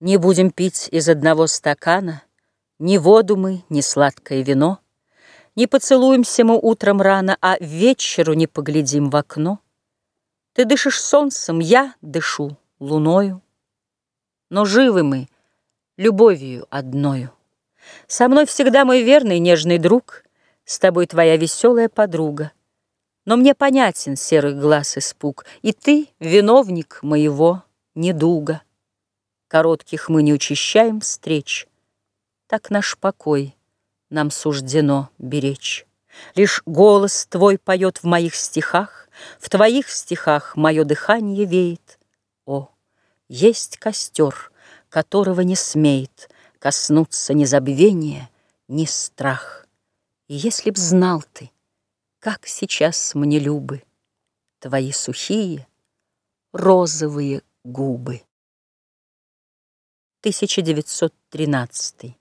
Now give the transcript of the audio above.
Не будем пить из одного стакана Ни воду мы, ни сладкое вино, Не поцелуемся мы утром рано, А вечеру не поглядим в окно. Ты дышишь солнцем, я дышу луною, Но живы мы любовью одною. Со мной всегда мой верный нежный друг, С тобой твоя веселая подруга. Но мне понятен серых глаз испуг, И ты виновник моего недуга. Коротких мы не учащаем встреч, Так наш покой нам суждено беречь. Лишь голос твой поет в моих стихах, В твоих стихах мое дыхание веет. О, есть костер, которого не смеет Коснуться ни забвения, ни страх. И если б знал ты, как сейчас мне любы Твои сухие розовые губы. 1913